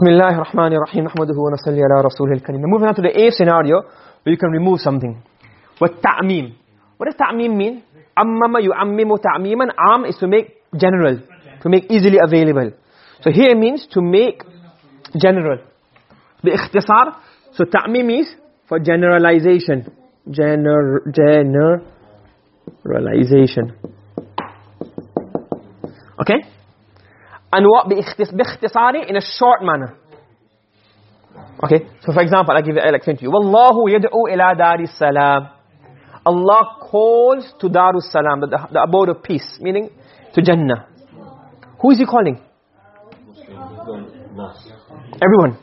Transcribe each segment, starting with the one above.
Bismillah ar-Rahman ar-Rahim. Nahmaduhu wa nasalli ala rasulil kareem. Moving on to the A scenario where you can remove something. What ta'meem? What does ta'meem mean? Ammama yu'ammimu ta'meeman. Am is to make general, to make easily available. So here means to make general. The ikhtisar, so ta'meem is for generalization. Gener generalization. Okay? And what باختصاري in a short manner. Okay? So for example, I give it, I'll explain to you. Wallahu yad'u ila daris salam. Allah calls to Darus Salam, the, the abode of peace, meaning to Jannah. Who is he calling? Everyone.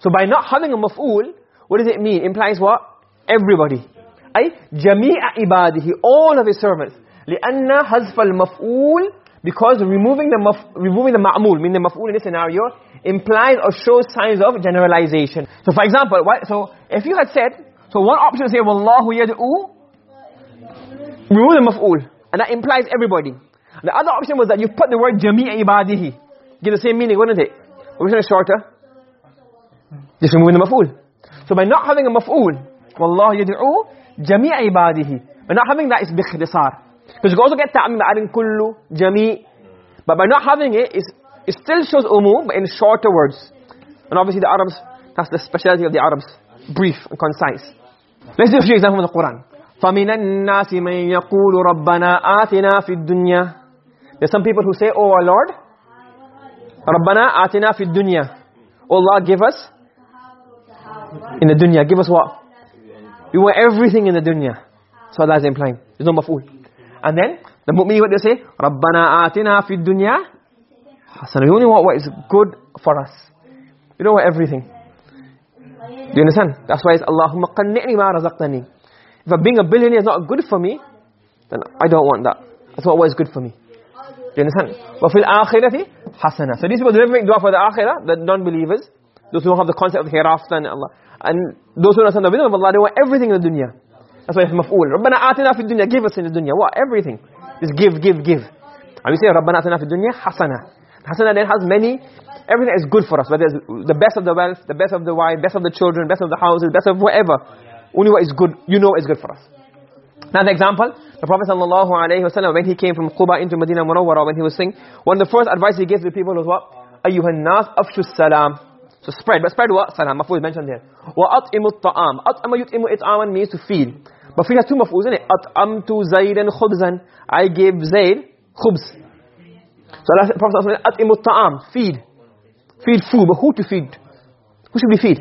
So by not having a maf'ul, what does it mean? It implies what? Everybody. أي جميع عباده, all of his servants. لأن حذف المفعول because removing the maf removing the ma'mul meaning the maf'ul in this scenario implies or shows signs of generalization. So for example what so if you had said so one option say wallahu yad'u remove the maf'ul and that implies everybody. The other option was that you put the word jami' ibadihi. Give the same meaning wouldn't it? Which is shorter? Just removing the maf'ul. So by not having a maf'ul wallahu yad'u jami' ibadihi. By not having that is bikhtisar because you can also get ta'mim by adding kullu, jami. But by not having it, it still shows umum, but in shorter words. And obviously the Arabs, that's the specialty of the Arabs. Brief and concise. Let's do a few examples from the Quran. فَمِنَ النَّاسِ مَنْ يَقُولُ رَبَّنَا آتِنَا فِي الدُّنْيَا There's some people who say, Oh our Lord, رَبَّنَا آتِنَا فِي الدُّنْيَا Oh Allah, give us in the dunya. Give us what? We want everything in the dunya. So Allah is implying. There's no maf'ul. And then the mu'mini what they say? Rabbana atina fid dunya hasana. We only want what is good for us. We don't want everything. Do you understand? That's why it's Allahumma qanni'ni ma razaqtani. If being a billionaire is not good for me, then I don't want that. That's not what is good for me. Do you understand? Wa fil akhirati hasana. So these people don't make dua for the akhirah, the non-believers, those who don't have the concept of hereafter and Allah. And those who don't understand the wisdom of Allah, they want everything in the dunya. That's why it's maf'ul. رَبَّنَا آتِنَا فِي الدُّنْيَا Give us in the dunya. What? Everything. Just give, give, give. And we say, رَبَّنَا آتِنَا فِي الدُّنْيَا حَسَنَةً Hasana then has many, everything is good for us. Whether it's the best of the wealth, the best of the wife, best of the children, best of the houses, best of whatever. Only what is good, you know is good for us. Another example, the Prophet sallallahu alaihi wasallam when he came from Quba into Medina Munawwara when he was saying, one of the first advice he gave to the people was what? Ayyuhan nas afshu salam. So spread, but spread what? Salam, mafuz mentioned here. Wa at'imu at-ta'am. At'ama yut'imu it'aman means to feed. But has two maf'uz, isn't it? At'amtu Zaydan khubzan. I gave Zayd khubz. So Allah Prophet said, At'imu ta'am. Feed. Feed food. But who to feed? Who should we feed?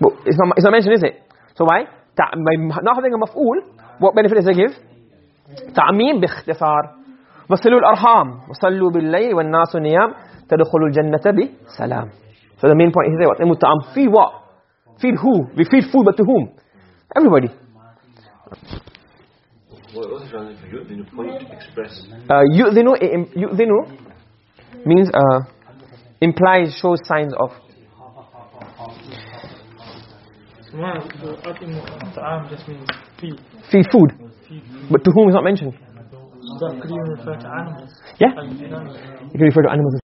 But it's not, it's not mentioned, is it? So why? By not having a maf'ul, what benefit does it give? تعميم باختصار وصلوا الأرحام وصلوا بالليل والناس نيام تدخلوا الجنة بسلام So the main point is there, what? Feed what? Feed who? We feed food, but to whom? Everybody. Uh, yu'dhinu, yu'dhinu means uh, implies, shows signs of. Feed food. But to whom is not mentioned. You refer to animals? Yeah. You can refer to animals.